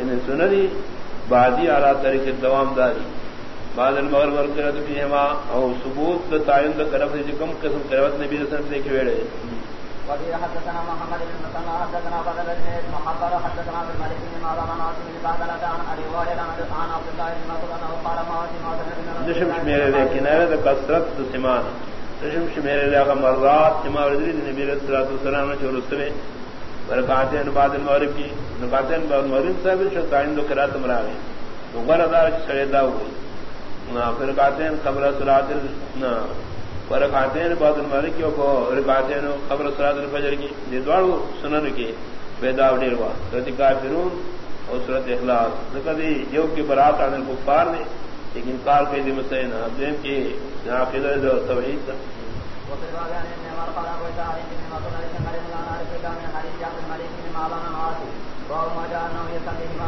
انہیں سنری بادی اعلیٰ طریقے دوام داری. بعد المغرب ورکرت فیہما او ثبوت تعین کرف کم قسم کروت نبی رسول اللہ کے ویڑے. وفي حدثنا محمد بن مسلم حدثنا بدل بن محضر حدثنا بن مالك بن مالك بن عاصم بن بعد عن ابي هريره عن عبد الله بن مسعود انه قال ما في ما نشم شمیرے دے کنارے دے کثرت سمان نشم شمیرے دے مرات سما ردی نبی رسول اللہ والسلام نے جو بعد المغرب کی بعد المغرب صاحب شو دو تو سڑے دا ہوئی. پھر خبر سرات نہ بعد کی الفجر کی. یہ دوڑو سنن کی بیدا ڈیر ہوا رتی کافرون اور صورت اخلاص. کبھی یو کی برات آنے کو پار نے لیکن کار کے دم سے نہ دین کی توحید تھا وفي